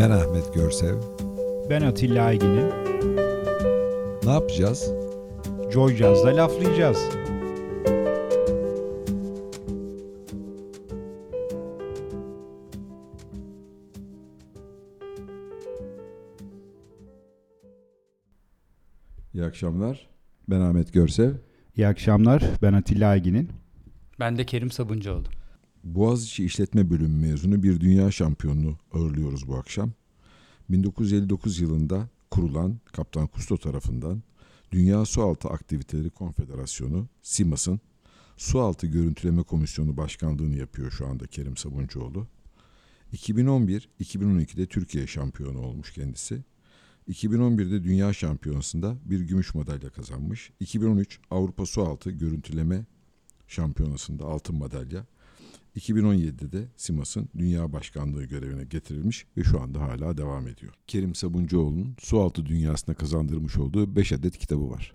Ben Ahmet Görsev. Ben Atilla Aygin'im. Ne yapacağız? Joy Jazz'da laflayacağız. İyi akşamlar. Ben Ahmet Görsev. İyi akşamlar. Ben Atilla Aygin'in. Ben de Kerim Sabuncuoğlu. Boğaziçi İşletme Bölümü mezunu bir dünya şampiyonunu ağırlıyoruz bu akşam. 1959 yılında kurulan Kaptan Kusto tarafından Dünya Sualtı Aktiviteleri Konfederasyonu SİMAS'ın Sualtı Görüntüleme Komisyonu Başkanlığını yapıyor şu anda Kerim Sabuncuoğlu. 2011-2012'de Türkiye şampiyonu olmuş kendisi. 2011'de Dünya Şampiyonası'nda bir gümüş madalya kazanmış. 2013 Avrupa Sualtı Görüntüleme Şampiyonası'nda altın madalya. 2017'de de Simas'ın Dünya Başkanlığı görevine getirilmiş ve şu anda hala devam ediyor. Kerim Sabuncuoğlu'nun sualtı dünyasına kazandırmış olduğu 5 adet kitabı var.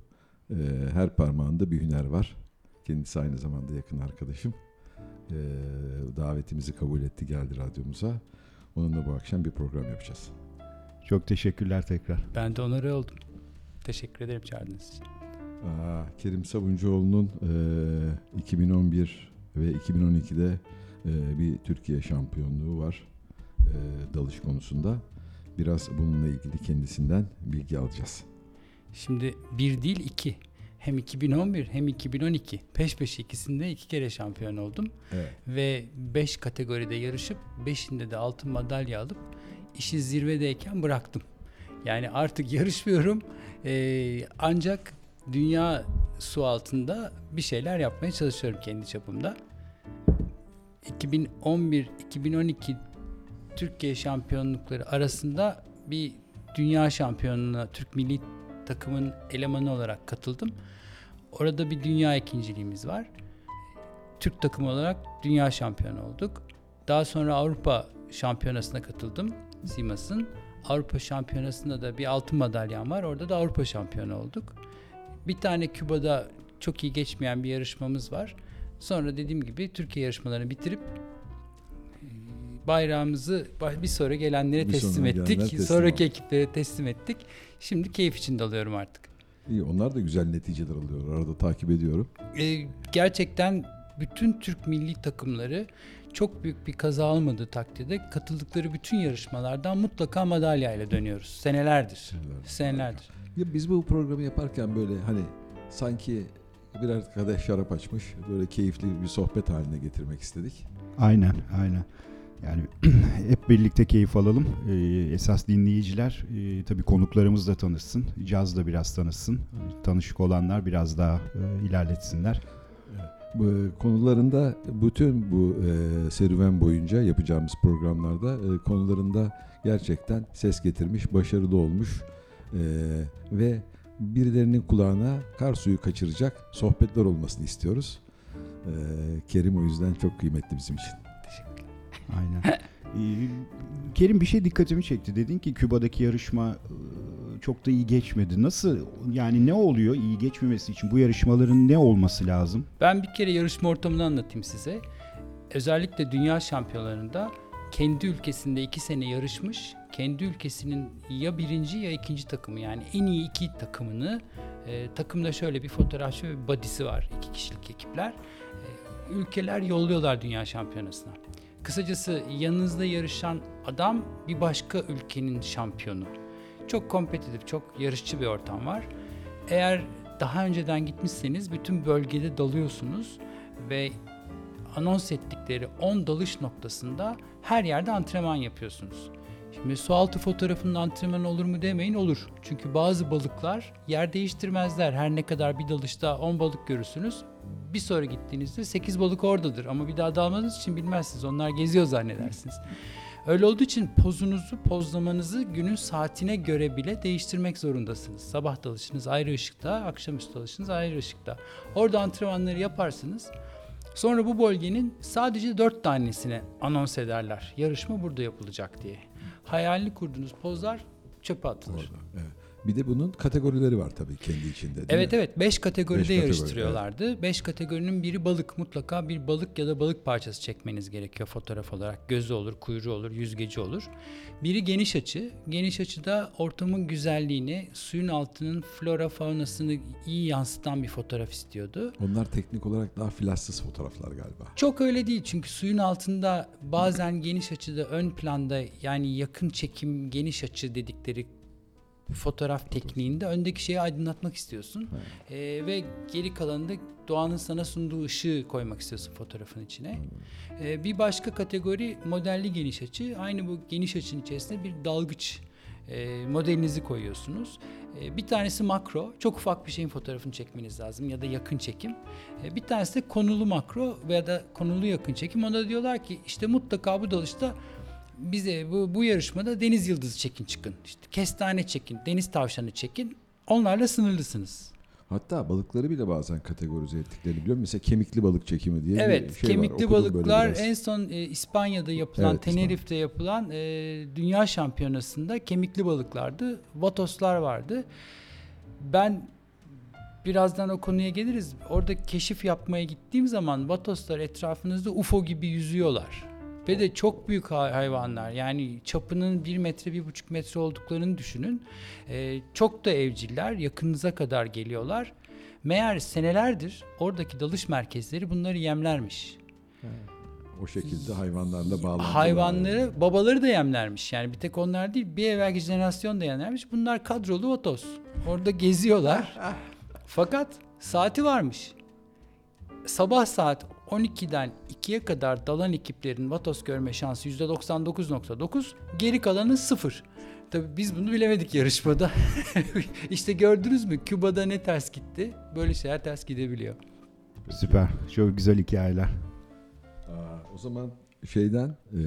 Ee, her parmağında bir hüner var. Kendisi aynı zamanda yakın arkadaşım. Ee, davetimizi kabul etti geldi radyomuza. Onunla bu akşam bir program yapacağız. Çok teşekkürler tekrar. Ben de onore oldum. Teşekkür ederim çağırdığınız için. Aa, Kerim Sabuncuoğlu'nun e, 2011 ve 2012'de e, bir Türkiye şampiyonluğu var e, dalış konusunda. Biraz bununla ilgili kendisinden bilgi alacağız. Şimdi bir değil iki. Hem 2011 hem 2012 peş peşe ikisinde iki kere şampiyon oldum. Evet. Ve 5 kategoride yarışıp 5'inde de altın madalya alıp işi zirvedeyken bıraktım. Yani artık yarışmıyorum. Ee, ancak dünya su altında bir şeyler yapmaya çalışıyorum kendi çapımda. 2011-2012 Türkiye şampiyonlukları arasında bir dünya şampiyonluğuna Türk milli takımın elemanı olarak katıldım. Orada bir dünya ikinciliğimiz var. Türk takımı olarak dünya şampiyonu olduk. Daha sonra Avrupa şampiyonasına katıldım. Simas'ın. Avrupa şampiyonasında da bir altın madalyam var. Orada da Avrupa şampiyonu olduk. Bir tane Küba'da çok iyi geçmeyen bir yarışmamız var. Sonra dediğim gibi Türkiye yarışmalarını bitirip e, bayrağımızı bir sonra gelenlere Bir teslim ettik. teslim Sonraki aldık. ekiplere teslim ettik. Şimdi keyif içinde alıyorum artık. İyi onlar da güzel neticeler alıyor. Arada takip ediyorum. Ee, gerçekten bütün Türk milli takımları çok büyük bir kaza almadığı takdirde katıldıkları bütün yarışmalardan mutlaka madalyayla dönüyoruz. Senelerdir. Senelerdir. Ya biz bu programı yaparken böyle hani sanki birer kadeh şarap açmış böyle keyifli bir sohbet haline getirmek istedik. Aynen, aynen. Yani hep birlikte keyif alalım. Ee, esas dinleyiciler e, tabii konuklarımız da tanışsın. Caz da biraz tanışsın. Tanışık olanlar biraz daha e, ilerletsinler. Bu konularında bütün bu e, serüven boyunca yapacağımız programlarda e, konularında gerçekten ses getirmiş, başarılı olmuş e, ve birilerinin kulağına kar suyu kaçıracak sohbetler olmasını istiyoruz. E, Kerim o yüzden çok kıymetli bizim için. Teşekkürler. Aynen. Ee, Kerim bir şey dikkatimi çekti. Dedin ki Küba'daki yarışma e, çok da iyi geçmedi. Nasıl yani ne oluyor iyi geçmemesi için bu yarışmaların ne olması lazım? Ben bir kere yarışma ortamını anlatayım size. Özellikle dünya şampiyonlarında kendi ülkesinde iki sene yarışmış, kendi ülkesinin ya birinci ya ikinci takımı yani en iyi iki takımını e, takımda şöyle bir fotoğrafçı ve body'si var iki kişilik ekipler. E, ülkeler yolluyorlar dünya şampiyonasına. Kısacası yanınızda yarışan adam bir başka ülkenin şampiyonu. Çok kompetitif, çok yarışçı bir ortam var. Eğer daha önceden gitmişseniz bütün bölgede dalıyorsunuz ve anons ettikleri 10 dalış noktasında her yerde antrenman yapıyorsunuz. Şimdi sualtı fotoğrafının antrenmanı olur mu demeyin olur. Çünkü bazı balıklar yer değiştirmezler. Her ne kadar bir dalışta 10 balık görürsünüz. Bir sonra gittiğinizde 8 balık oradadır. Ama bir daha dalmadığınız için bilmezsiniz. Onlar geziyor zannedersiniz. Öyle olduğu için pozunuzu, pozlamanızı günün saatine göre bile değiştirmek zorundasınız. Sabah dalışınız ayrı ışıkta, akşamüstü dalışınız ayrı ışıkta. Orada antrenmanları yaparsınız. Sonra bu bölgenin sadece dört tanesine anons ederler. Yarışma burada yapılacak diye. Hayalini kurduğunuz pozlar çöpe atılır. Orada. Evet. Bir de bunun kategorileri var tabii kendi içinde Evet mi? evet 5 kategoride Beş yarıştırıyorlardı. 5 kategorinin biri balık. Mutlaka bir balık ya da balık parçası çekmeniz gerekiyor fotoğraf olarak. Gözü olur, kuyruğu olur, yüzgeci olur. Biri geniş açı. Geniş açıda ortamın güzelliğini, suyun altının flora faunasını iyi yansıtan bir fotoğraf istiyordu. Onlar teknik olarak daha flaşsız fotoğraflar galiba. Çok öyle değil çünkü suyun altında bazen geniş açıda ön planda yani yakın çekim geniş açı dedikleri fotoğraf tekniğinde öndeki şeyi aydınlatmak istiyorsun. Ee, ve geri kalanında doğanın sana sunduğu ışığı koymak istiyorsun fotoğrafın içine. Ee, bir başka kategori modelli geniş açı. Aynı bu geniş açının içerisinde bir dalgıç e, modelinizi koyuyorsunuz. E, bir tanesi makro, çok ufak bir şeyin fotoğrafını çekmeniz lazım ya da yakın çekim. E, bir tanesi de konulu makro veya da konulu yakın çekim. Ona diyorlar ki işte mutlaka bu dalışta bize bu, bu yarışmada deniz yıldızı çekin çıkın. İşte kestane çekin, deniz tavşanı çekin. Onlarla sınırlısınız. Hatta balıkları bile bazen kategorize ettiklerini biliyorum. Mesela kemikli balık çekimi diye Evet, bir şey kemikli var. Balıklar en son e, İspanya'da yapılan, Evet. Tenerife'de yapılan e, dünya şampiyonasında kemikli balıklardı. Vatoslar vardı. Ben birazdan o konuya geliriz. Orada keşif yapmaya gittiğim zaman vatoslar etrafınızda UFO gibi yüzüyorlar. Ve de çok büyük hay- hayvanlar. Yani çapının bir metre, bir buçuk metre olduklarını düşünün. E, çok da evciller. Yakınınıza kadar geliyorlar. Meğer senelerdir oradaki dalış merkezleri bunları yemlermiş. O şekilde hayvanlarla bağlantılı. Hayvanları, babaları da yemlermiş. Yani bir tek onlar değil, bir evvelki jenerasyon da yemlermiş. Bunlar kadrolu vatos. Orada geziyorlar. Fakat saati varmış. Sabah saat 12'den 2'ye kadar dalan ekiplerin vatos görme şansı %99.9, geri kalanı sıfır. Tabii biz bunu bilemedik yarışmada. işte gördünüz mü Küba'da ne ters gitti? Böyle şeyler ters gidebiliyor. Süper. Çok güzel hikayeler. Aa, o zaman şeyden eee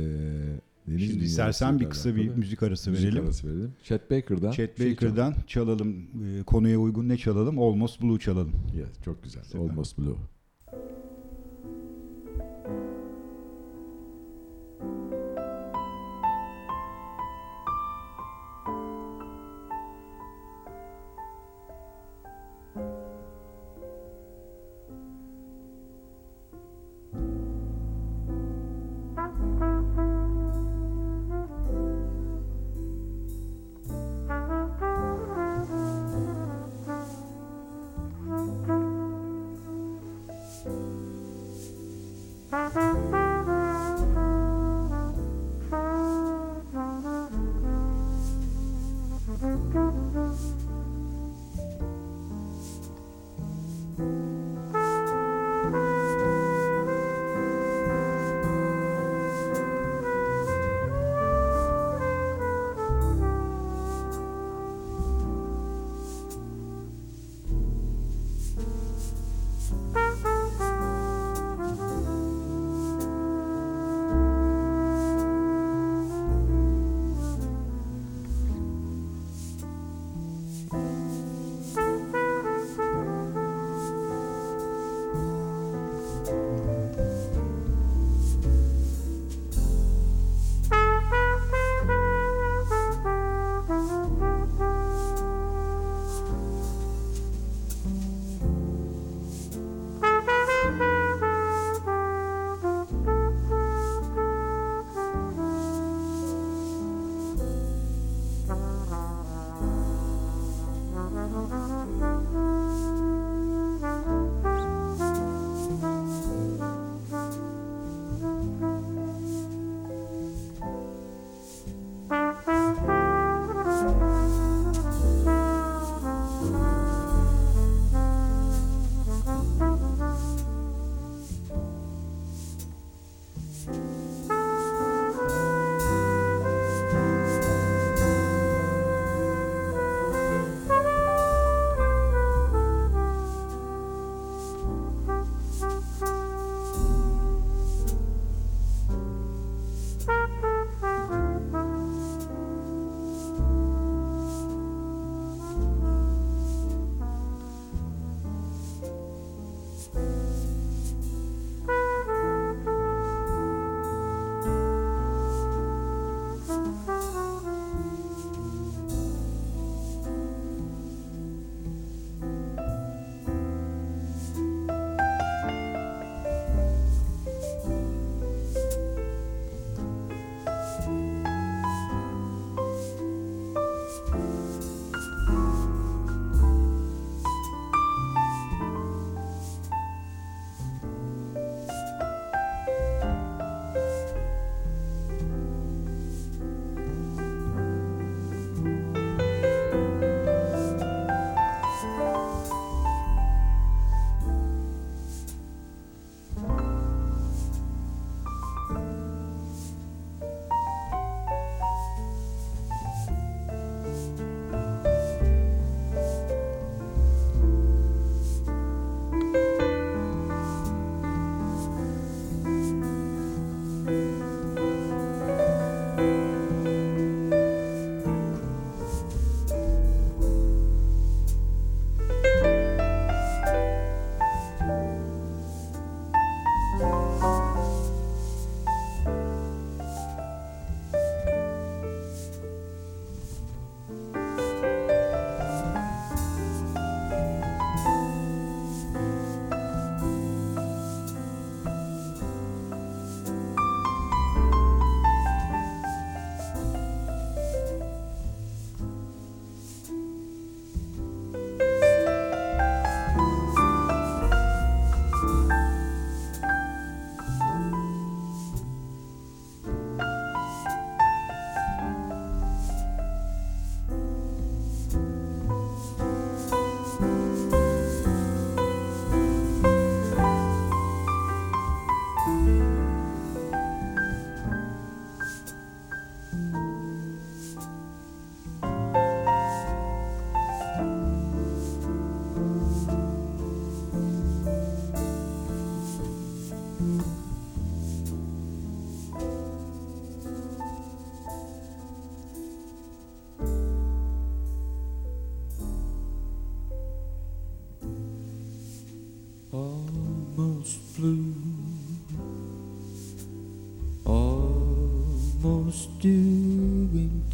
Deniz Şimdi istersen bir kısa bir alakalı müzik arası müzik verelim. arası verelim. Chet Baker'dan. Chet bir şey Baker'dan çalalım. Ee, Konuya uygun ne çalalım? Almost Blue çalalım. çal- Yes, çok güzel. Süper. Almost Blue.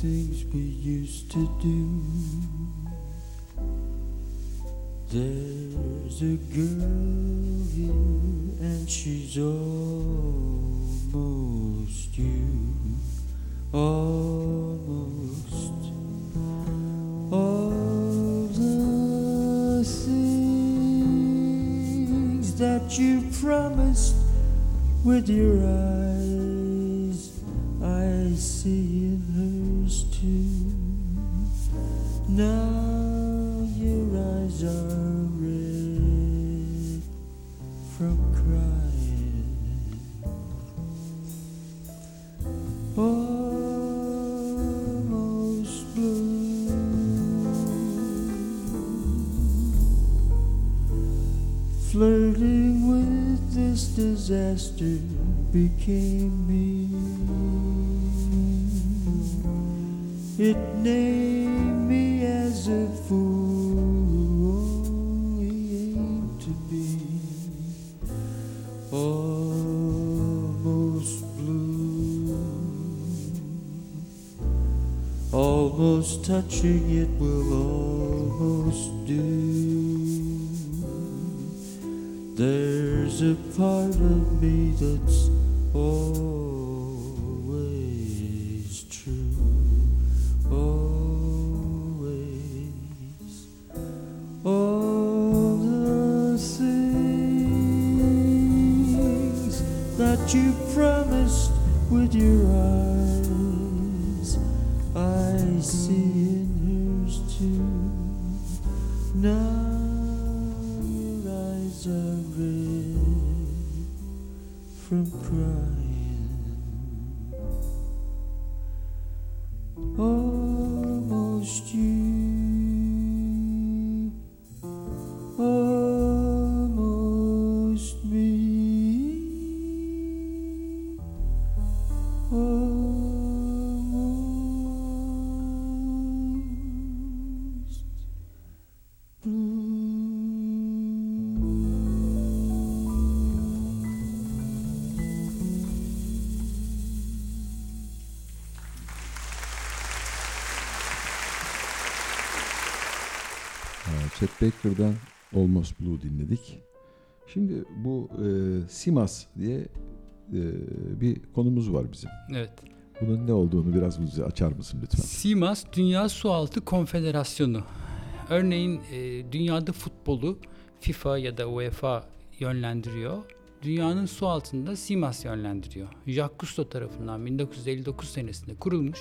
Things we used to do. There's a girl here, and she's almost you, almost. All the things that you promised with your eyes, I see Now your eyes are red from crying. Almost blue. Flirting with this disaster became It named me as a fool who only aimed to be almost blue. Almost touching it will almost do. There's a part of me that's always Baker'dan Almost Blue dinledik. Şimdi bu e, Simas diye e, bir konumuz var bizim. Evet. Bunun ne olduğunu biraz bize açar mısın lütfen? CIMAS Dünya Sualtı Konfederasyonu. Örneğin e, dünyada futbolu FIFA ya da UEFA yönlendiriyor. Dünyanın su altında CIMAS yönlendiriyor. Jacques Cousteau tarafından 1959 senesinde kurulmuş.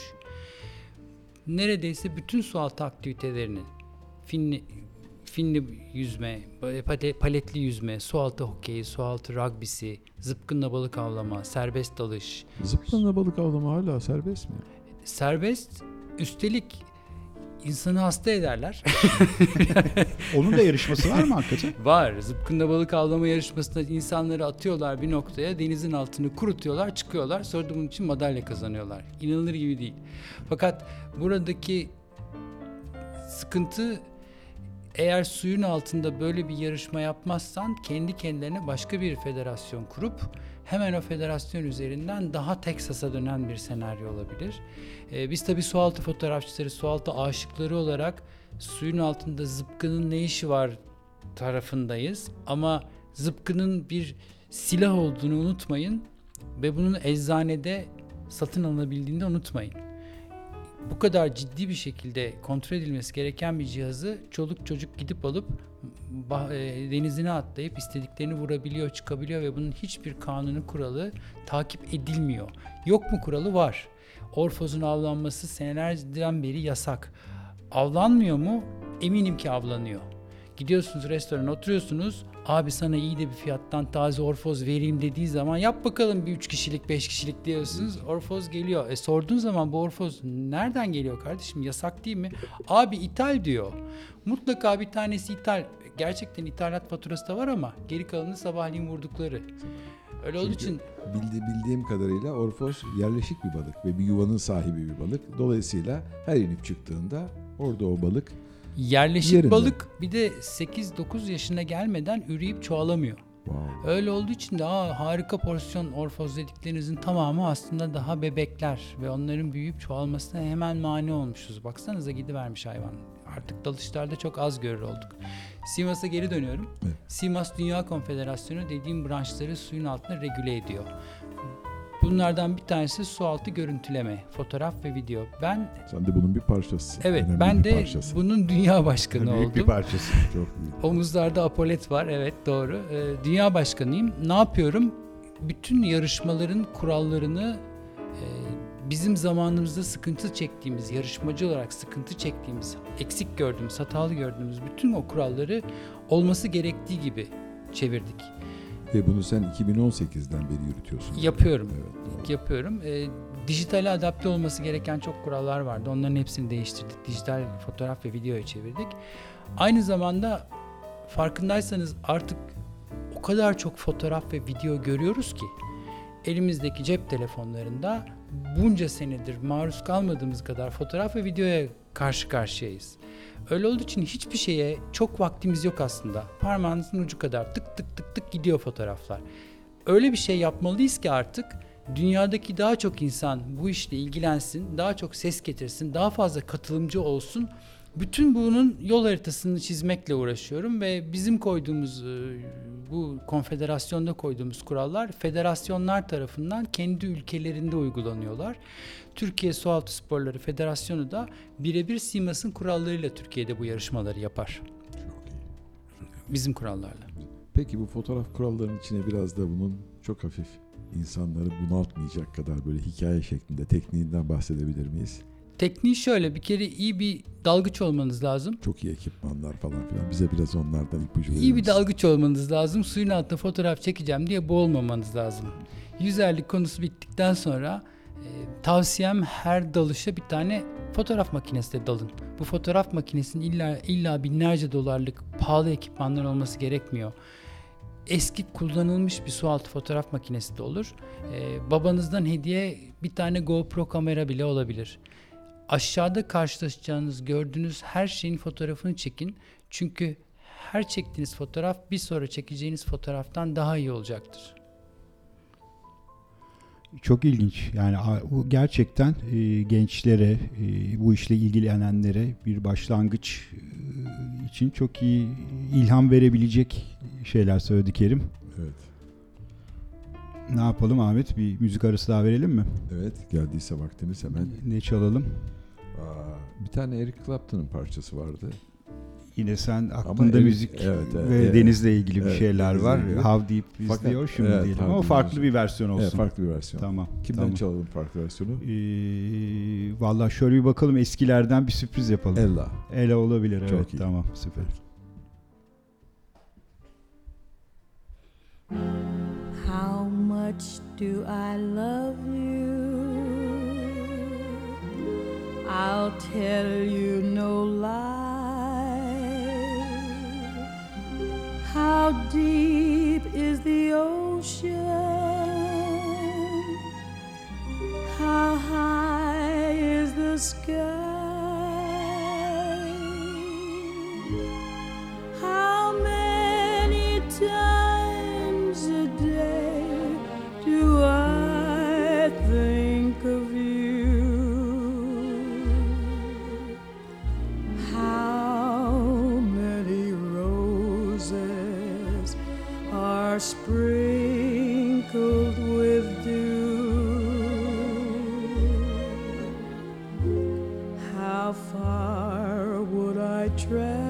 Neredeyse bütün sualtı aktivitelerinin finli, finli yüzme, pale- paletli yüzme, sualtı hokeyi, sualtı rugbysi, zıpkınla balık avlama, serbest dalış, Zıplanla balık avlama hala serbest mi? serbest üstelik insanı hasta ederler. Onun da yarışması var mı hakikaten? Var. Zıpkınla balık avlama yarışmasında insanları atıyorlar bir noktaya, denizin altını kurutuyorlar, çıkıyorlar. Sonra da bunun için madalya kazanıyorlar. İnanılır gibi değil. Fakat buradaki sıkıntı eğer suyun altında böyle bir yarışma yapmazsan kendi kendilerine başka bir federasyon kurup hemen o federasyon üzerinden daha Teksas'a dönen bir senaryo olabilir. Ee, biz tabii sualtı fotoğrafçıları, sualtı aşıkları olarak suyun altında zıpkının ne işi var tarafındayız. Ama zıpkının bir silah olduğunu unutmayın ve bunun eczanede satın alınabildiğini de unutmayın. Bu kadar ciddi bir şekilde kontrol edilmesi gereken bir cihazı çoluk çocuk gidip alıp e, denizine atlayıp istediklerini vurabiliyor, çıkabiliyor ve bunun hiçbir kanunu kuralı takip edilmiyor. Yok mu kuralı? Var. Orfozun avlanması senelerden beri yasak. Avlanmıyor mu? Eminim ki avlanıyor. Gidiyorsunuz restorana oturuyorsunuz. Abi sana iyi de bir fiyattan taze orfoz vereyim dediği zaman yap bakalım bir üç kişilik beş kişilik diyorsunuz. Orfoz geliyor. E sorduğun zaman bu orfoz nereden geliyor kardeşim? Yasak değil mi? Abi ithal diyor. Mutlaka bir tanesi ithal. Gerçekten ithalat faturası da var ama geri kalanı sabahleyin vurdukları. Öyle olduğu Çünkü için Bildi, bildiğim kadarıyla Orfos yerleşik bir balık ve bir yuvanın sahibi bir balık. Dolayısıyla her inip çıktığında orada o balık Yerleşik Yerinde. balık bir de 8-9 yaşına gelmeden üreyip çoğalamıyor. Wow. Öyle olduğu için de Aa, harika porsiyon orfoz dediklerinizin tamamı aslında daha bebekler ve onların büyüyüp çoğalmasına hemen mani olmuşuz. Baksanıza gidivermiş hayvan. Artık dalışlarda çok az görür olduk. Sivas'a geri dönüyorum. Evet. Sivas Dünya Konfederasyonu dediğim branşları suyun altında regüle ediyor. Bunlardan bir tanesi su altı görüntüleme, fotoğraf ve video. Ben Sen de bunun bir parçasısın. evet Önemli ben de parçası. bunun dünya başkanı Büyük oldum. bir parçası. Çok büyük. Omuzlarda apolet var evet doğru. Ee, dünya başkanıyım. Ne yapıyorum? Bütün yarışmaların kurallarını e, bizim zamanımızda sıkıntı çektiğimiz, yarışmacı olarak sıkıntı çektiğimiz, eksik gördüğümüz, hatalı gördüğümüz bütün o kuralları olması gerektiği gibi çevirdik. Ve bunu sen 2018'den beri yürütüyorsun. Yapıyorum. Evet. doğru. Yapıyorum. Ee, dijitale adapte olması gereken çok kurallar vardı. Onların hepsini değiştirdik. Dijital fotoğraf ve videoya çevirdik. Aynı zamanda farkındaysanız artık o kadar çok fotoğraf ve video görüyoruz ki elimizdeki cep telefonlarında bunca senedir maruz kalmadığımız kadar fotoğraf ve videoya karşı karşıyayız. Öyle olduğu için hiçbir şeye çok vaktimiz yok aslında. Parmağınızın ucu kadar tık tık tık tık gidiyor fotoğraflar. Öyle bir şey yapmalıyız ki artık dünyadaki daha çok insan bu işle ilgilensin, daha çok ses getirsin, daha fazla katılımcı olsun. Bütün bunun yol haritasını çizmekle uğraşıyorum ve bizim koyduğumuz e, bu konfederasyonda koyduğumuz kurallar federasyonlar tarafından kendi ülkelerinde uygulanıyorlar. Türkiye Sualtı Sporları Federasyonu da birebir SİMAS'ın kurallarıyla Türkiye'de bu yarışmaları yapar. Çok iyi. Bizim kurallarla. Peki bu fotoğraf kurallarının içine biraz da bunun çok hafif insanları bunaltmayacak kadar böyle hikaye şeklinde tekniğinden bahsedebilir miyiz? Tekniği şöyle bir kere iyi bir dalgıç olmanız lazım. Çok iyi ekipmanlar falan filan. Bize biraz onlardan ipucu verir İyi bir dalgıç olmanız lazım. Suyun altında fotoğraf çekeceğim diye boğulmamanız lazım. Yüzerlik konusu bittikten sonra tavsiyem her dalışa bir tane fotoğraf makinesiyle dalın. Bu fotoğraf makinesinin illa illa binlerce dolarlık pahalı ekipmanlar olması gerekmiyor. Eski kullanılmış bir sualtı fotoğraf makinesi de olur. E, babanızdan hediye bir tane GoPro kamera bile olabilir. Aşağıda karşılaşacağınız, gördüğünüz her şeyin fotoğrafını çekin. Çünkü her çektiğiniz fotoğraf bir sonra çekeceğiniz fotoğraftan daha iyi olacaktır. Çok ilginç. Yani bu gerçekten e, gençlere, e, bu işle ilgilenenlere bir başlangıç e, için çok iyi ilham verebilecek şeyler söyledi Kerim. Evet. Ne yapalım Ahmet? Bir müzik arası daha verelim mi? Evet geldiyse vaktimiz hemen. Ne çalalım? Aa, bir tane Eric Clapton'ın parçası vardı. Yine sen aklında Eric- müzik evet, evet, ve evet. denizle ilgili bir Evet, şeyler denizle var. ilgili. How Deep is Fakat- the Ocean evet, diyelim ama farklı bir versiyon olsun. Evet, farklı bir versiyon. Tamam. Kimden tamam. çalalım farklı versiyonu? Ee, Valla şöyle bir bakalım eskilerden bir sürpriz yapalım. Ella. Ela olabilir evet Çok iyi. tamam süper. How much do I love you? I'll tell you no lie. How deep is the ocean? How high is the sky? How many times are sprinkled with dew? How far would I travel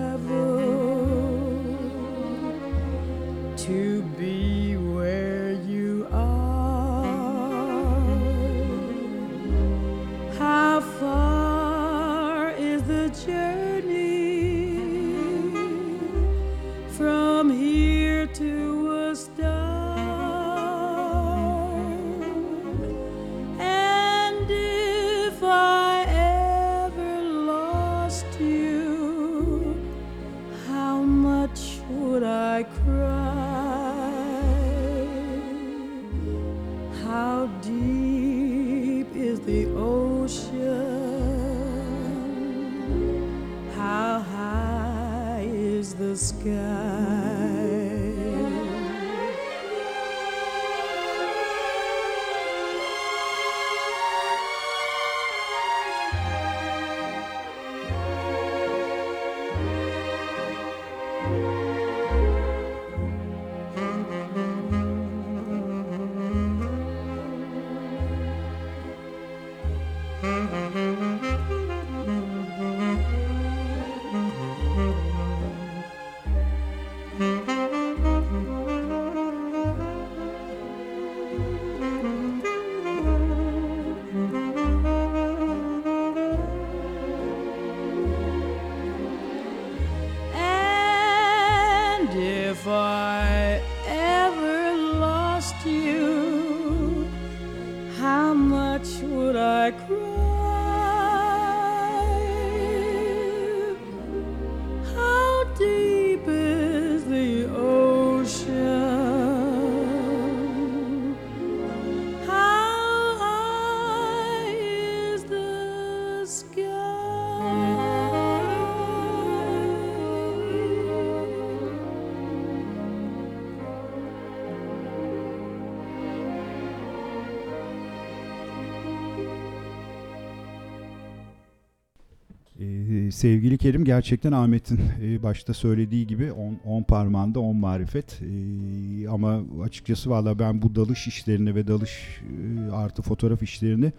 sevgili Kerim gerçekten Ahmet'in e, başta söylediği gibi 10 parmağında 10 marifet. E, ama açıkçası valla ben bu dalış işlerini ve dalış e, artı fotoğraf işlerini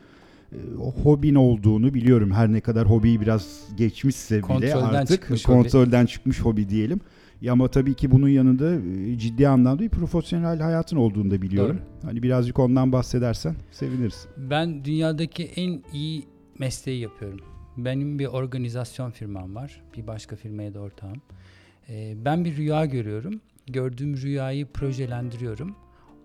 e, hobin olduğunu biliyorum. Her ne kadar hobiyi biraz geçmişse bile Kontrolden artık çıkmış hobi. kontrolden çıkmış hobi diyelim. Ya ama tabii ki bunun yanında e, ciddi anlamda bir profesyonel hayatın olduğunu da biliyorum. Hani birazcık ondan bahsedersen seviniriz. Ben dünyadaki en iyi mesleği yapıyorum. Benim bir organizasyon firmam var. Bir başka firmaya da ortağım. Ee, ben bir rüya görüyorum. Gördüğüm rüyayı projelendiriyorum.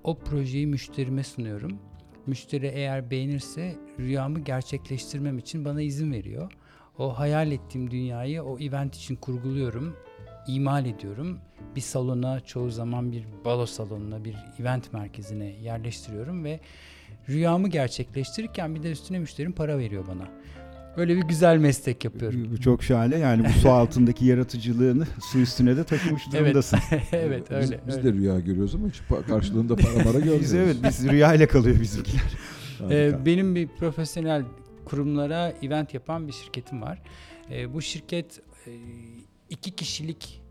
O projeyi müşterime sunuyorum. Müşteri eğer beğenirse rüyamı gerçekleştirmem için bana izin veriyor. O hayal ettiğim dünyayı o event için kurguluyorum, imal ediyorum. Bir salona, çoğu zaman bir balo salonuna, bir event merkezine yerleştiriyorum ve rüyamı gerçekleştirirken bir de üstüne müşterim para veriyor bana. Böyle bir güzel meslek yapıyorum. Bu çok şahane. Yani bu su altındaki yaratıcılığını su üstüne de taşımış Evet. durumdasın. evet Biz, öyle. biz öyle. de rüya görüyoruz ama hiç karşılığında para mara görmüyoruz. Biz evet biz rüyayla kalıyor bizimkiler. Ee, benim bir profesyonel kurumlara event yapan bir şirketim var. Ee, bu şirket e, iki kişilik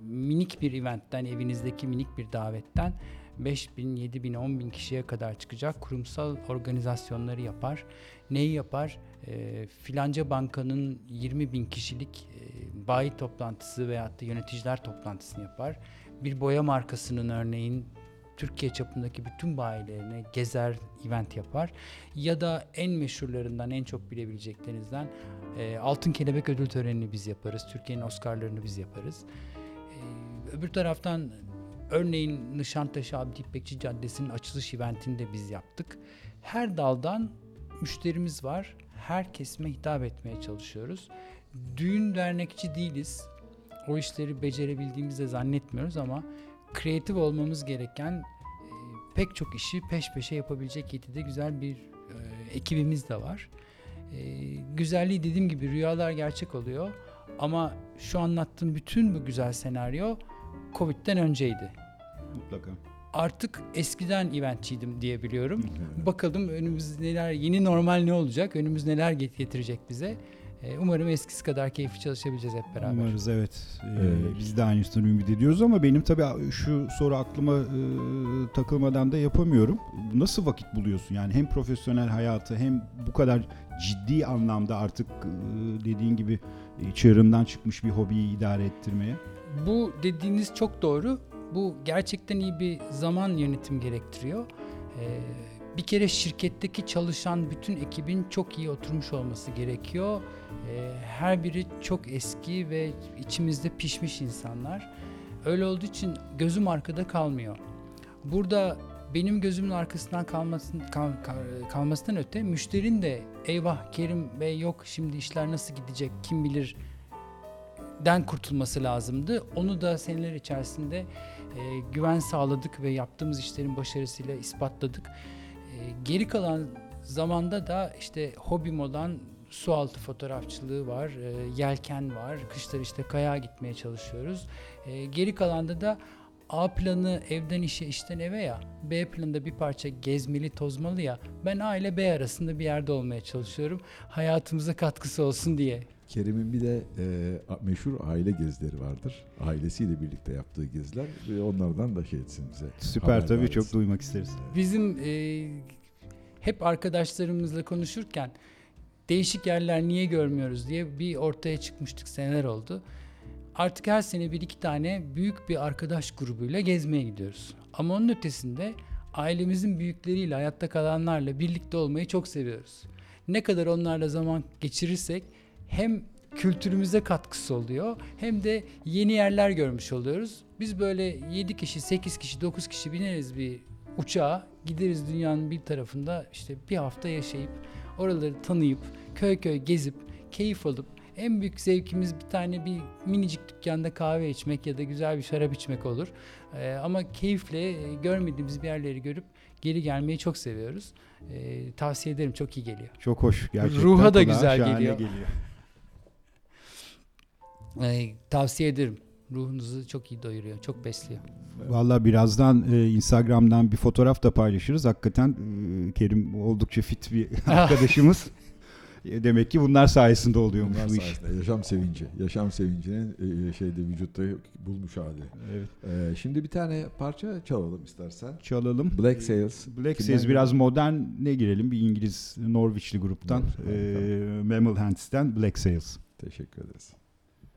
minik bir eventten, evinizdeki minik bir davetten 5 bin, 7 bin, 10 bin kişiye kadar çıkacak kurumsal organizasyonları yapar. Neyi yapar? E, filanca bankanın 20 bin kişilik e, bayi toplantısı veyahut da yöneticiler toplantısını yapar. Bir boya markasının örneğin Türkiye çapındaki bütün bayilerine gezer, event yapar. Ya da en meşhurlarından, en çok bilebileceklerinizden e, Altın Kelebek Ödül Töreni'ni biz yaparız. Türkiye'nin Oscar'larını biz yaparız. E, öbür taraftan örneğin Nişantaşı Abdi İpekçi Caddesi'nin açılış eventini de biz yaptık. Her daldan müşterimiz var. Her kesime hitap etmeye çalışıyoruz. Düğün dernekçi değiliz. O işleri becerebildiğimizi de zannetmiyoruz ama kreatif olmamız gereken e, pek çok işi peş peşe yapabilecek yetide güzel bir e, ekibimiz de var. E, güzelliği dediğim gibi rüyalar gerçek oluyor ama şu anlattığım bütün bu güzel senaryo Covid'den önceydi. Mutlaka. Artık eskiden eventçiydim diye biliyorum. Bakalım önümüz neler, yeni normal ne olacak, önümüz neler get- getirecek bize. E, umarım eskisi kadar keyifli çalışabileceğiz hep beraber. Umarız evet. Ee, Evet. Biz de aynısını ümit ediyoruz ama benim tabii şu soru aklıma e, takılmadan da yapamıyorum. Nasıl vakit buluyorsun? Yani hem profesyonel hayatı hem bu kadar ciddi anlamda artık e, dediğin gibi e, çığırından çıkmış bir hobiyi idare ettirmeye. Bu dediğiniz çok doğru. Bu gerçekten iyi bir zaman yönetim gerektiriyor. Ee, bir kere şirketteki çalışan bütün ekibin çok iyi oturmuş olması gerekiyor. Ee, her biri çok eski ve içimizde pişmiş insanlar. Öyle olduğu için gözüm arkada kalmıyor. Burada benim gözümün arkasından kalmasın, kal- kal- kalmasından öte müşterin de eyvah Kerim Bey yok şimdi işler nasıl gidecek kim bilir den kurtulması lazımdı. Onu da seneler içerisinde e, güven sağladık ve yaptığımız işlerin başarısıyla ispatladık. E, geri kalan zamanda da işte hobim olan su altı fotoğrafçılığı var, e, yelken var, kışları işte kayağa gitmeye çalışıyoruz. E, geri kalanda da A planı evden işe, işten eve ya, B planında bir parça gezmeli, tozmalı ya. Ben A ile B arasında bir yerde olmaya çalışıyorum. Hayatımıza katkısı olsun diye. Kerim'in bir de e, meşhur aile gezileri vardır. Ailesiyle birlikte yaptığı geziler ve onlardan da şey etsin bize. Süper tabii versin. çok duymak isteriz. Bizim e, hep arkadaşlarımızla konuşurken değişik yerler niye görmüyoruz diye bir ortaya çıkmıştık seneler oldu. Artık her sene bir iki tane büyük bir arkadaş grubuyla gezmeye gidiyoruz. Ama onun ötesinde ailemizin büyükleriyle, hayatta kalanlarla birlikte olmayı çok seviyoruz. Ne kadar onlarla zaman geçirirsek hem kültürümüze katkısı oluyor hem de yeni yerler görmüş oluyoruz. Biz böyle 7 kişi, 8 kişi, 9 kişi bineriz bir uçağa gideriz dünyanın bir tarafında işte bir hafta yaşayıp oraları tanıyıp köy köy gezip keyif alıp en büyük zevkimiz bir tane bir minicik dükkanda kahve içmek ya da güzel bir şarap içmek olur. Ee, ama keyifle e, görmediğimiz bir yerleri görüp geri gelmeyi çok seviyoruz. Ee, tavsiye ederim çok iyi geliyor. Çok hoş gerçekten. Ruha da güzel şahane geliyor. Ee, tavsiye ederim. Ruhunuzu çok iyi doyuruyor, çok besliyor. Valla birazdan e, Instagram'dan bir fotoğraf da paylaşırız. Hakikaten e, Kerim oldukça fit bir arkadaşımız. E, Demek ki bunlar sayesinde oluyormuş Bunlar bu iş. sayesinde yaşam sevinci. Yaşam sevincinin e, şeyde vücutta bulmuş hali. Evet. E, şimdi bir tane parça çalalım istersen. Çalalım. Black Sails. Black Kimden Sails biraz modern ne girelim? Bir İngiliz Norwichli gruptan. Norwich, E, Mammal Hands'ten Black Sails. Teşekkür ederiz.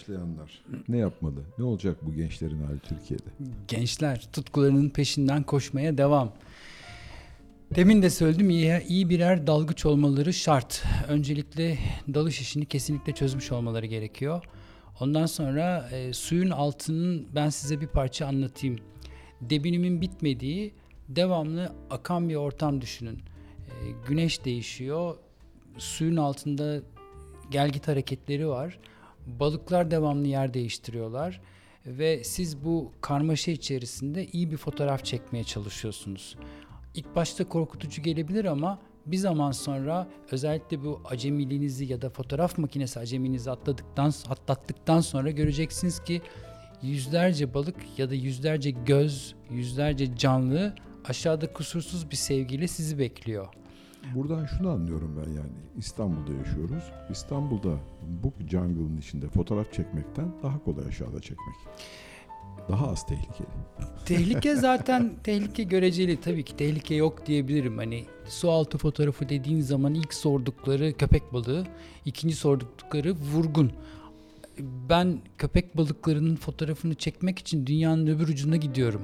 başlayanlar ne yapmalı? Ne olacak bu gençlerin hali Türkiye'de? Gençler tutkularının peşinden koşmaya devam. Demin de söyledim iyi, iyi birer dalgıç olmaları şart. Öncelikle dalış işini kesinlikle çözmüş olmaları gerekiyor. Ondan sonra e, suyun altının ben size bir parça anlatayım. Debinimin bitmediği devamlı akan bir ortam düşünün. E, güneş değişiyor. Suyun altında gelgit hareketleri var. Balıklar devamlı yer değiştiriyorlar ve siz bu karmaşa içerisinde iyi bir fotoğraf çekmeye çalışıyorsunuz. İlk başta korkutucu gelebilir ama bir zaman sonra özellikle bu acemiliğinizi ya da fotoğraf makinesi aceminizi atladıktan atlattıktan sonra göreceksiniz ki yüzlerce balık ya da yüzlerce göz, yüzlerce canlı aşağıda kusursuz bir sevgiyle sizi bekliyor. Buradan şunu anlıyorum ben yani. İstanbul'da yaşıyoruz. İstanbul'da bu jungle'ın içinde fotoğraf çekmekten daha kolay aşağıda çekmek. Daha az tehlikeli. Tehlike zaten tehlike göreceli tabii ki tehlike yok diyebilirim. Hani su altı fotoğrafı dediğin zaman ilk sordukları köpek balığı, ikinci sordukları vurgun. Ben köpek balıklarının fotoğrafını çekmek için dünyanın öbür ucuna gidiyorum.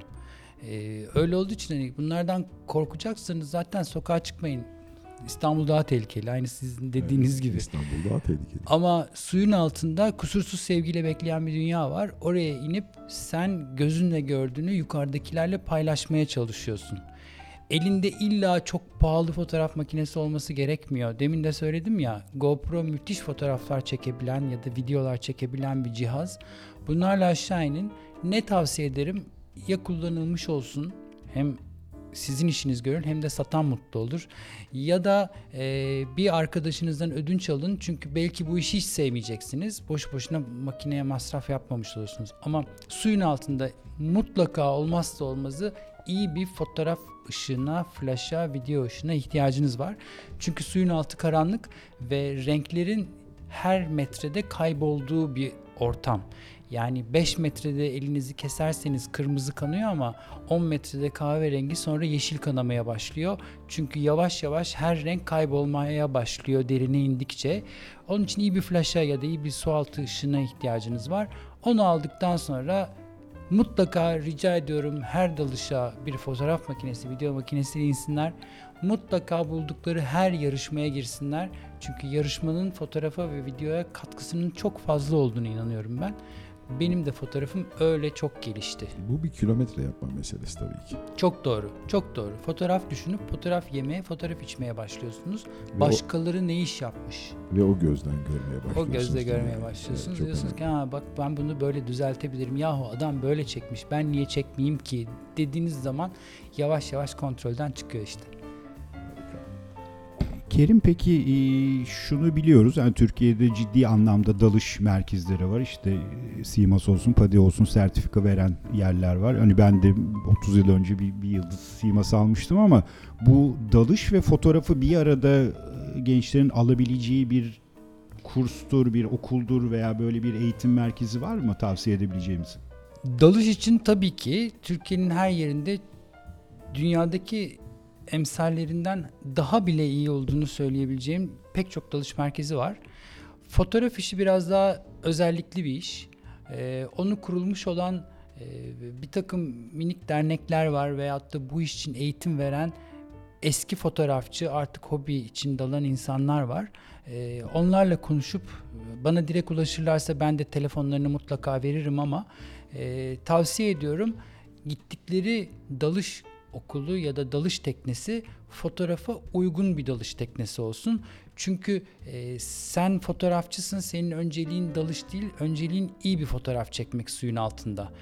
Ee, öyle olduğu için hani bunlardan korkacaksanız zaten sokağa çıkmayın. İstanbul daha tehlikeli aynı sizin dediğiniz Evet, gibi. İstanbul daha tehlikeli. Ama suyun altında kusursuz sevgiyle bekleyen bir dünya var. Oraya inip sen gözünle gördüğünü yukarıdakilerle paylaşmaya çalışıyorsun. Elinde illa çok pahalı fotoğraf makinesi olması gerekmiyor. Demin de söyledim ya GoPro müthiş fotoğraflar çekebilen ya da videolar çekebilen bir cihaz. Bunlarla aşağı inin. Ne tavsiye ederim? Ya kullanılmış olsun hem sizin işiniz görün hem de satan mutlu olur. Ya da e, bir arkadaşınızdan ödünç alın çünkü belki bu işi hiç sevmeyeceksiniz. Boş boşuna makineye masraf yapmamış olursunuz. Ama suyun altında mutlaka olmazsa olmazı iyi bir fotoğraf ışığına, flaşa, video ışığına ihtiyacınız var. Çünkü suyun altı karanlık ve renklerin her metrede kaybolduğu bir ortam. Yani 5 metrede elinizi keserseniz kırmızı kanıyor ama 10 metrede kahverengi sonra yeşil kanamaya başlıyor. Çünkü yavaş yavaş her renk kaybolmaya başlıyor derine indikçe. Onun için iyi bir flaşa ya da iyi bir su altı ışığına ihtiyacınız var. Onu aldıktan sonra mutlaka rica ediyorum her dalışa bir fotoğraf makinesi, video makinesi insinler. Mutlaka buldukları her yarışmaya girsinler. Çünkü yarışmanın fotoğrafa ve videoya katkısının çok fazla olduğunu inanıyorum ben. Benim de fotoğrafım öyle çok gelişti. Bu bir kilometre yapma meselesi tabii ki. Çok doğru, çok doğru. Fotoğraf düşünüp fotoğraf yemeye, fotoğraf içmeye başlıyorsunuz. Ve Başkaları ne iş yapmış? o, ve o gözden görmeye O başlıyorsunuz. gözle değil mi? görmeye Evet, başlıyorsunuz. çok Diyorsunuz önemli. ki ha bak ben bunu böyle düzeltebilirim. Yahu adam böyle çekmiş. Ben niye çekmeyeyim ki? Dediğiniz zaman yavaş yavaş kontrolden çıkıyor işte. Kerim peki e, şunu biliyoruz yani Türkiye'de ciddi anlamda dalış merkezleri var işte e, Simas olsun PADI olsun sertifika veren yerler var. Hani ben de 30 yıl önce bir, bir yıldız Simas almıştım ama bu dalış ve fotoğrafı bir arada e, gençlerin alabileceği bir kurstur, bir okuldur veya böyle bir eğitim merkezi var mı tavsiye edebileceğimiz? Dalış için tabii ki Türkiye'nin her yerinde dünyadaki emsallerinden daha bile iyi olduğunu söyleyebileceğim pek çok dalış merkezi var. Fotoğraf işi biraz daha özellikli bir iş. Ee, onu kurulmuş olan e, bir takım minik dernekler var veyahut da bu iş için eğitim veren eski fotoğrafçı artık hobi için dalan insanlar var. Ee, onlarla konuşup bana direkt ulaşırlarsa ben de telefonlarını mutlaka veririm ama e, tavsiye ediyorum gittikleri dalış okulu ya da dalış teknesi fotoğrafa uygun bir dalış teknesi olsun. Çünkü e, sen fotoğrafçısın, senin önceliğin dalış değil, önceliğin iyi bir fotoğraf çekmek suyun altında.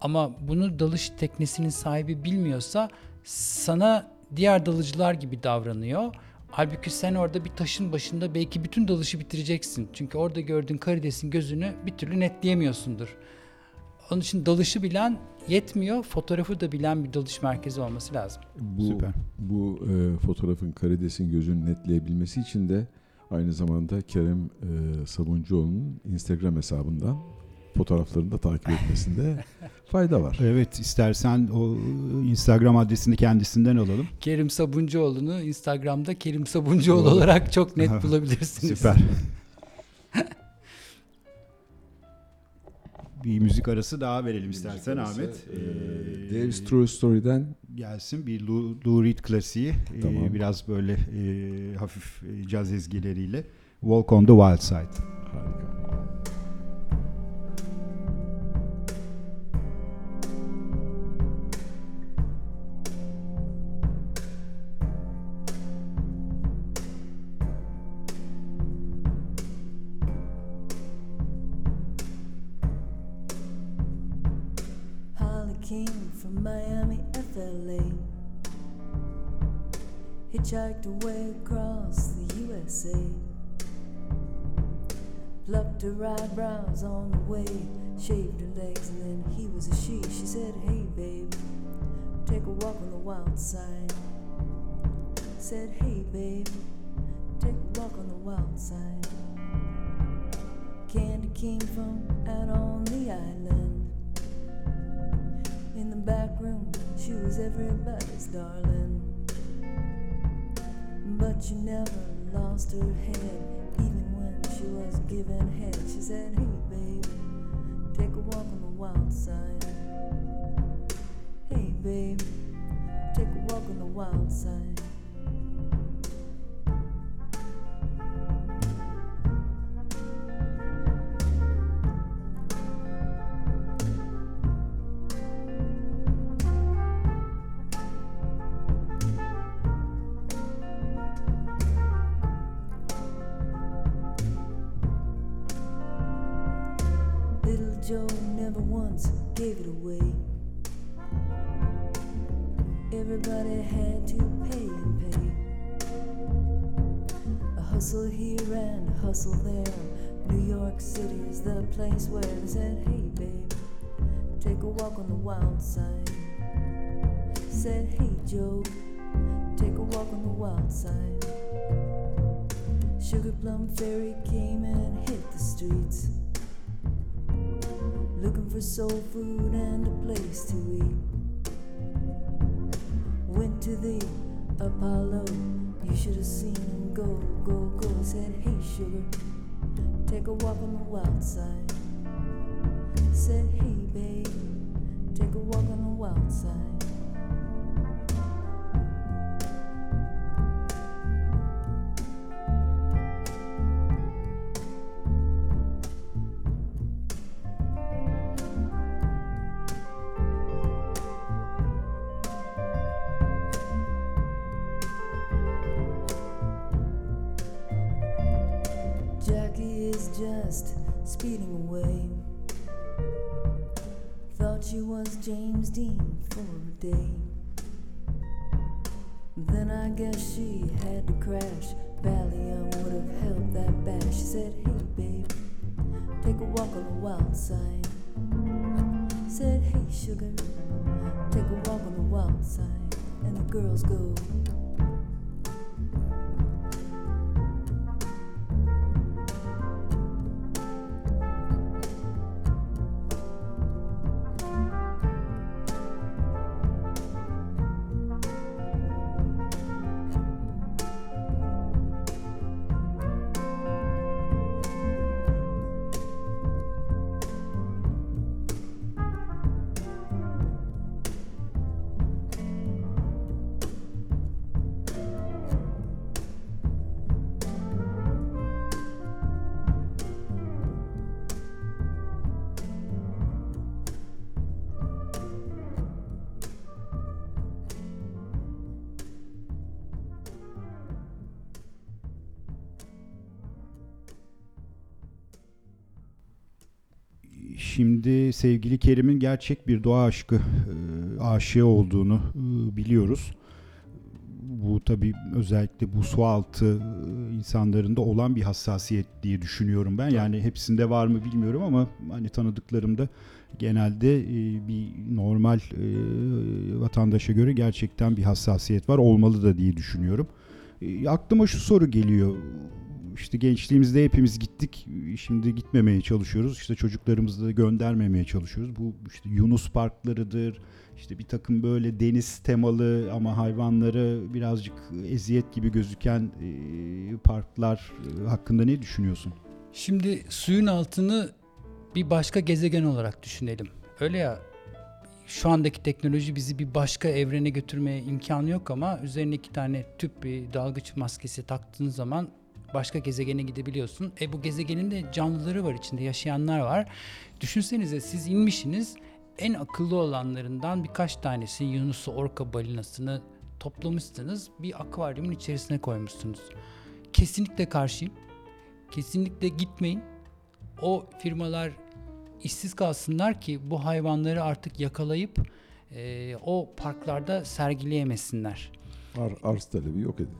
Ama bunu dalış teknesinin sahibi bilmiyorsa sana diğer dalıcılar gibi davranıyor. Halbuki sen orada bir taşın başında belki bütün dalışı bitireceksin. Çünkü orada gördüğün karidesin gözünü bir türlü netleyemiyorsundur. Onun için dalışı bilen yetmiyor, fotoğrafı da bilen bir dalış merkezi olması lazım. Bu, Süper. bu e, fotoğrafın karidesin gözünü netleyebilmesi için de aynı zamanda Kerem e, Sabuncuoğlu'nun Instagram hesabından fotoğraflarını da takip etmesinde fayda var. Evet istersen o Instagram adresini kendisinden alalım. Kerim Sabuncuoğlu'nu Instagram'da Kerim Sabuncuoğlu olarak çok net bulabilirsiniz. Süper. bir müzik arası daha verelim istersen Arası, Ahmet. e, Ee, Dave's True Story'den gelsin bir Lou, Lou Reed klasiği Ee, Tamam. biraz böyle e, hafif e, caz ezgileriyle Walk on the Wild Side. harika. Miami, FLA. Hitchhiked away across the USA. Plucked her eyebrows on the way, shaved her legs, and then he was a she. She said, Hey, babe, take a walk on the wild side. Said, Hey, babe, take a walk on the wild side. Candy came from out on the island. In the back room, she was everybody's darling. But she never lost her head, even when she was given head. She said, Hey, babe, take a walk on the wild side. Hey, babe, take a walk on the wild side. Place where they said, Hey, babe, take a walk on the wild side. Said, Hey, Joe, take a walk on the wild side. Sugar Plum Fairy came and hit the streets looking for soul food and a place to eat. Went to the Apollo, you should have seen him go, go, go. Said, Hey, sugar, take a walk on the wild side. Said, Hey, babe, take a walk on the wild side. Şimdi sevgili Kerim'in gerçek bir doğa aşkı, e, aşığı olduğunu e, biliyoruz. Bu tabii özellikle bu su altı e, insanlarında olan bir hassasiyet diye düşünüyorum ben. Yani hepsinde var mı bilmiyorum ama hani tanıdıklarımda genelde e, bir normal e, vatandaşa göre gerçekten bir hassasiyet var. Olmalı da diye düşünüyorum. E, aklıma şu soru geliyor. İşte gençliğimizde hepimiz gittik. Şimdi gitmemeye çalışıyoruz. İşte çocuklarımızı da göndermemeye çalışıyoruz. Bu işte Yunus parklarıdır. İşte bir takım böyle deniz temalı ama hayvanları birazcık eziyet gibi gözüken e, parklar e, hakkında ne düşünüyorsun? Şimdi suyun altını bir başka gezegen olarak düşünelim. Öyle ya şu andaki teknoloji bizi bir başka evrene götürmeye imkanı yok ama üzerine iki tane tüp bir dalgıç maskesi taktığın zaman başka gezegene gidebiliyorsun. E bu gezegenin de canlıları var içinde yaşayanlar var. Düşünsenize siz inmişsiniz en akıllı olanlarından birkaç tanesi Yunus'u, orka balinasını toplamışsınız bir akvaryumun içerisine koymuşsunuz. Kesinlikle karşıyım. Kesinlikle gitmeyin. O firmalar işsiz kalsınlar ki bu hayvanları artık yakalayıp e, o parklarda sergileyemesinler. Ar, arz talebi yok edin.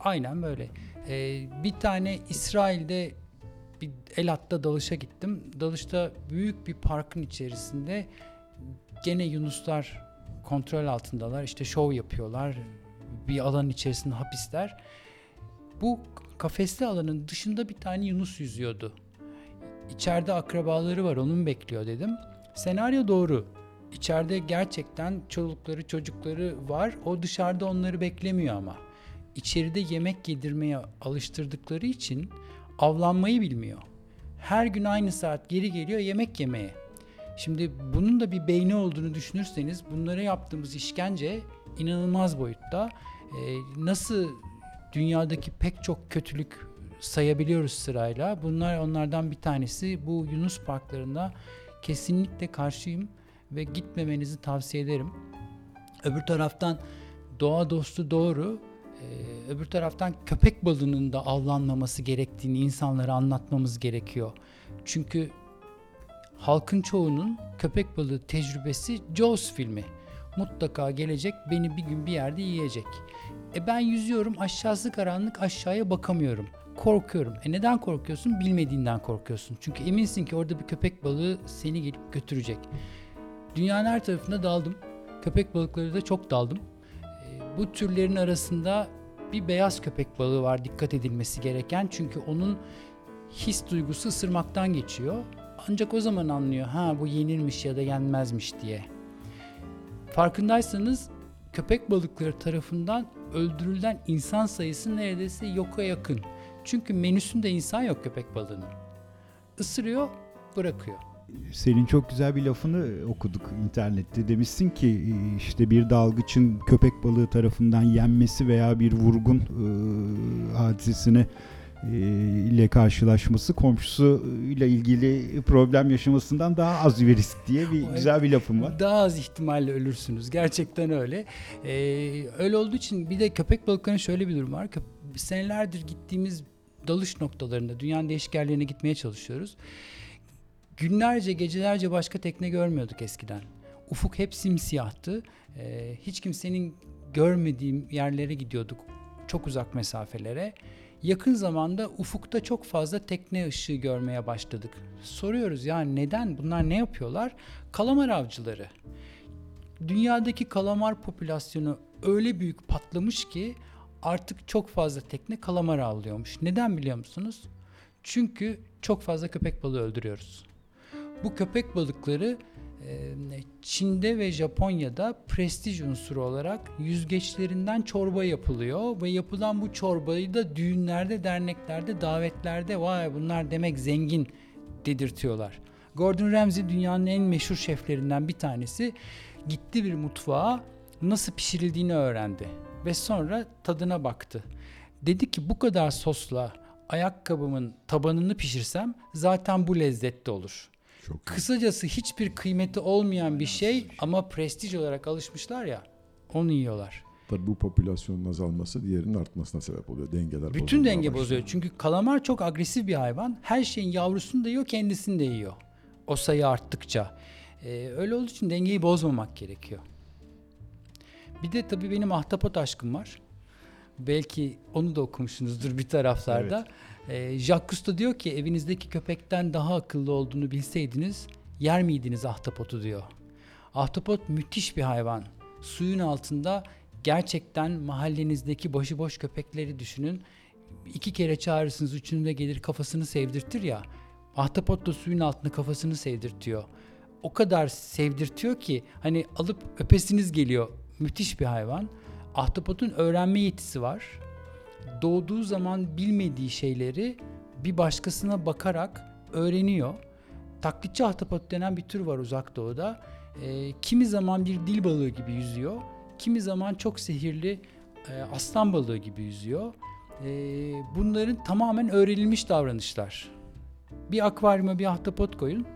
Aynen böyle. Ee, bir tane İsrail'de bir Elat'ta dalışa gittim. Dalışta büyük bir parkın içerisinde gene yunuslar kontrol altındalar. İşte şov yapıyorlar. Bir alanın içerisinde hapisler. Bu kafesli alanın dışında bir tane yunus yüzüyordu. İçeride akrabaları var onun bekliyor dedim. Senaryo doğru. İçeride gerçekten çolukları çocukları var. O dışarıda onları beklemiyor ama içeride yemek yedirmeye alıştırdıkları için avlanmayı bilmiyor. Her gün aynı saat geri geliyor yemek yemeye. Şimdi bunun da bir beyni olduğunu düşünürseniz bunlara yaptığımız işkence inanılmaz boyutta. Ee, nasıl dünyadaki pek çok kötülük sayabiliyoruz sırayla. Bunlar onlardan bir tanesi. Bu Yunus parklarında kesinlikle karşıyım ve gitmemenizi tavsiye ederim. Öbür taraftan doğa dostu doğru. Ee, öbür taraftan köpek balığının da avlanmaması gerektiğini insanlara anlatmamız gerekiyor. Çünkü halkın çoğunun köpek balığı tecrübesi Jaws filmi. Mutlaka gelecek beni bir gün bir yerde yiyecek. E ben yüzüyorum aşağısı karanlık aşağıya bakamıyorum. Korkuyorum. E neden korkuyorsun? Bilmediğinden korkuyorsun. Çünkü eminsin ki orada bir köpek balığı seni gelip götürecek. Dünyanın her tarafına daldım. Köpek balıkları da çok daldım. Bu türlerin arasında bir beyaz köpek balığı var dikkat edilmesi gereken. Çünkü onun his duygusu ısırmaktan geçiyor. Ancak o zaman anlıyor ha bu yenirmiş ya da yenmezmiş diye. Farkındaysanız köpek balıkları tarafından öldürülen insan sayısı neredeyse yoka yakın. Çünkü menüsünde insan yok köpek balığının. Isırıyor, bırakıyor. Senin çok güzel bir lafını okuduk internette. Demişsin ki işte bir dalgıçın köpek balığı tarafından yenmesi veya bir vurgun e, hadisesine e, ile karşılaşması komşusuyla ilgili problem yaşamasından daha az bir risk diye bir güzel bir lafım var. Daha az ihtimalle ölürsünüz. Gerçekten öyle. Ee, öyle olduğu için bir de köpek balıklarının şöyle bir durum var. Senelerdir gittiğimiz dalış noktalarında dünyanın değişik yerlerine gitmeye çalışıyoruz. Günlerce, gecelerce başka tekne görmüyorduk eskiden. Ufuk hep simsiyahtı. Ee, hiç kimsenin görmediğim yerlere gidiyorduk. Çok uzak mesafelere. Yakın zamanda ufukta çok fazla tekne ışığı görmeye başladık. Soruyoruz ya neden? Bunlar ne yapıyorlar? Kalamar avcıları. Dünyadaki kalamar popülasyonu öyle büyük patlamış ki artık çok fazla tekne kalamar avlıyormuş. Neden biliyor musunuz? Çünkü çok fazla köpek balığı öldürüyoruz. Bu köpek balıkları e, Çin'de ve Japonya'da prestij unsuru olarak yüzgeçlerinden çorba yapılıyor ve yapılan bu çorbayı da düğünlerde, derneklerde, davetlerde vay bunlar demek zengin dedirtiyorlar. Gordon Ramsay dünyanın en meşhur şeflerinden bir tanesi. Gitti bir mutfağa nasıl pişirildiğini öğrendi ve sonra tadına baktı. Dedi ki bu kadar sosla ayakkabımın tabanını pişirsem zaten bu lezzetli olur. Çok. Kısacası hiçbir kıymeti olmayan bir şey ama prestij olarak alışmışlar ya onu yiyorlar. Tabii bu popülasyonun azalması diğerinin artmasına sebep oluyor. Dengeler Bütün denge başlıyor. bozuyor. Çünkü kalamar çok agresif bir hayvan. Her şeyin yavrusunu da yiyor, kendisini de yiyor. O sayı arttıkça. Ee, öyle olduğu için dengeyi bozmamak gerekiyor. Bir de tabii benim ahtapot aşkım var. Belki onu da okumuşsunuzdur bir taraflarda. Ee, Jacques Cousteau diyor ki evinizdeki köpekten daha akıllı olduğunu bilseydiniz yer miydiniz ahtapotu diyor. Ahtapot müthiş bir hayvan. Suyun altında gerçekten mahallenizdeki başıboş köpekleri düşünün. İki kere çağırırsınız, üçünü de gelir kafasını sevdirtir ya. Ahtapot da suyun altında kafasını sevdirtiyor. O kadar sevdirtiyor ki hani alıp öpesiniz geliyor. Müthiş bir hayvan. Ahtapotun öğrenme yetisi var. Doğduğu zaman bilmediği şeyleri bir başkasına bakarak öğreniyor. taklitçi ahtapot denen bir tür var uzak doğuda. E, kimi zaman bir dil balığı gibi yüzüyor. Kimi zaman çok sihirli e, aslan balığı gibi yüzüyor. E, bunların tamamen öğrenilmiş davranışlar. Bir akvaryuma bir ahtapot koyun.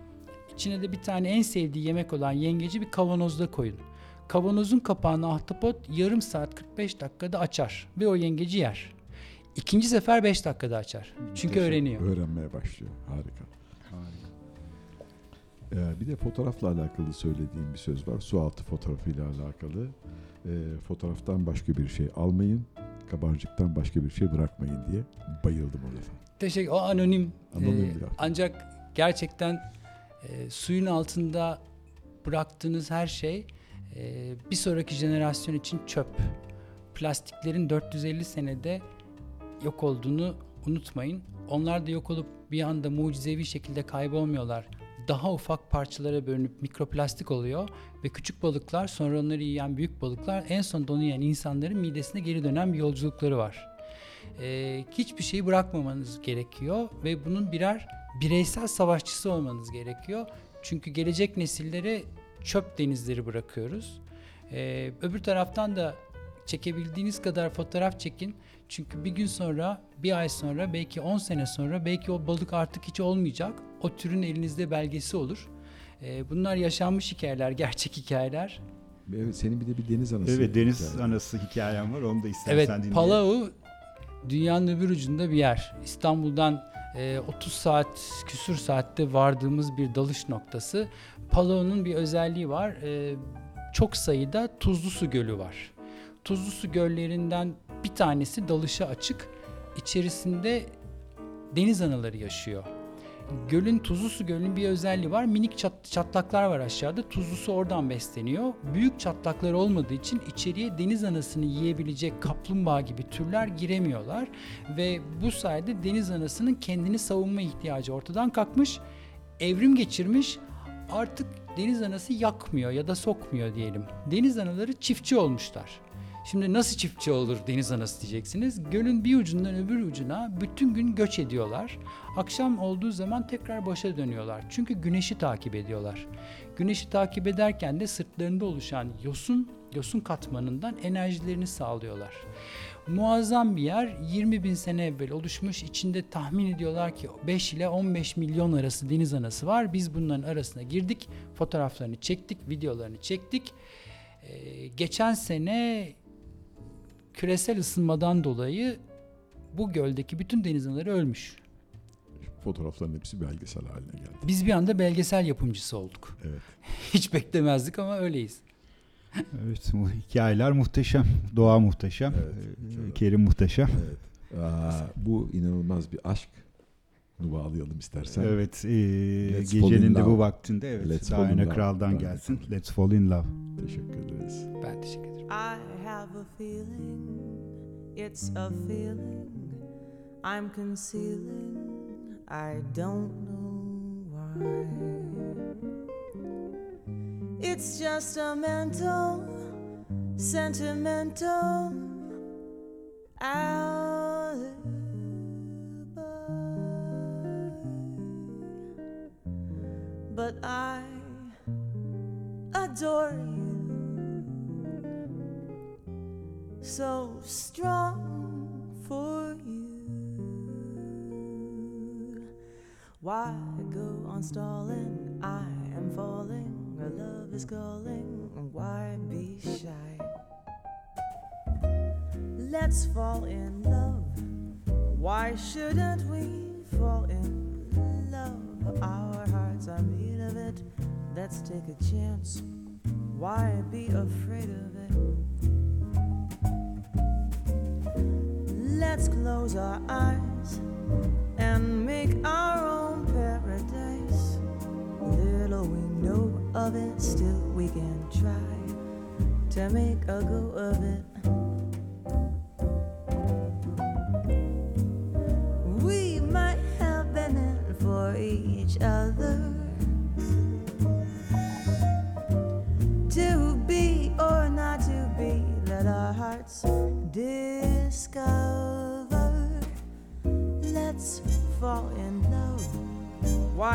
İçine de bir tane en sevdiği yemek olan yengeci bir kavanozda koyun. Kavanozun kapağını ahtapot yarım saat 45 dakikada açar ve o yengeci yer. İkinci sefer 5 dakikada açar. Çünkü Muhteşem. öğreniyor. Öğrenmeye başlıyor. Harika. Ee, bir de fotoğrafla alakalı söylediğim bir söz var. Su altı fotoğrafıyla alakalı. Ee, fotoğraftan başka bir şey almayın, kabarcıktan başka bir şey bırakmayın diye bayıldım o lafa. Teşekkür. O anonim. Anonim Ee, laf. ancak gerçekten e, suyun altında bıraktığınız her şey e, bir sonraki jenerasyon için çöp. Plastiklerin 450 senede yok olduğunu unutmayın. Onlar da yok olup bir anda mucizevi şekilde kaybolmuyorlar. Daha ufak parçalara bölünüp mikroplastik oluyor ve küçük balıklar sonra onları yiyen büyük balıklar en son onu yiyen insanların midesine geri dönen bir yolculukları var. Ee, hiçbir şeyi bırakmamanız gerekiyor ve bunun birer bireysel savaşçısı olmanız gerekiyor. Çünkü gelecek nesillere çöp denizleri bırakıyoruz. Ee, öbür taraftan da çekebildiğiniz kadar fotoğraf çekin. Çünkü bir gün sonra, bir ay sonra, belki 10 sene sonra belki o balık artık hiç olmayacak. O türün elinizde belgesi olur. Ee, bunlar yaşanmış hikayeler, gerçek hikayeler. Evet, senin bir de bir deniz anası. Evet deniz hikayen. anası hikayem var onu da istersen Evet, dinleyelim. Palau dünyanın öbür ucunda bir yer. İstanbul'dan e, 30 saat, küsür saatte vardığımız bir dalış noktası. Palau'nun bir özelliği var. E, çok sayıda tuzlu su gölü var. Tuzlu su göllerinden bir tanesi dalışa açık. İçerisinde deniz anaları yaşıyor. Gölün tuzlu su gölünün bir özelliği var. Minik çat- çatlaklar var aşağıda. Tuzlu su oradan besleniyor. Büyük çatlaklar olmadığı için içeriye deniz anasını yiyebilecek kaplumbağa gibi türler giremiyorlar ve bu sayede deniz anasının kendini savunma ihtiyacı ortadan kalkmış. Evrim geçirmiş. Artık deniz anası yakmıyor ya da sokmuyor diyelim. Deniz anaları çiftçi olmuşlar. Şimdi nasıl çiftçi olur deniz anası diyeceksiniz. Gölün bir ucundan öbür ucuna bütün gün göç ediyorlar. Akşam olduğu zaman tekrar başa dönüyorlar. Çünkü güneşi takip ediyorlar. Güneşi takip ederken de sırtlarında oluşan yosun, yosun katmanından enerjilerini sağlıyorlar. Muazzam bir yer 20 bin sene evvel oluşmuş. İçinde tahmin ediyorlar ki 5 ile 15 milyon arası deniz anası var. Biz bunların arasına girdik. Fotoğraflarını çektik, videolarını çektik. Ee, geçen sene küresel ısınmadan dolayı bu göldeki bütün deniz anaları ölmüş. Fotoğrafların hepsi belgesel haline geldi. Biz bir anda belgesel yapımcısı olduk. Evet. Hiç beklemezdik ama öyleyiz. Evet bu hikayeler muhteşem. Doğa muhteşem. Evet, çok- Kerim muhteşem. evet. Aa, bu inanılmaz bir aşk. Bunu bağlayalım istersen. Evet, e, Let's fall in gecenin de bu love. vaktinde evet Let's Diana. Kral'dan Diana gelsin. Let's Fall in Love. Teşekkür ederiz. Ben teşekkür ederim. I have a feeling, it's a feeling I'm concealing. I don't know why. It's just a mental, sentimental alibi. But I adore you so strong for you. Why go on stalling? I am falling. Our love is calling. Why be shy? Let's fall in love. Why shouldn't we fall in love? Our are made of it. Let's take a chance. Why be afraid of it? Let's close our eyes and make our own paradise. Little we know of it, still we can try to make a go of it. We might have been in for each other.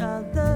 Other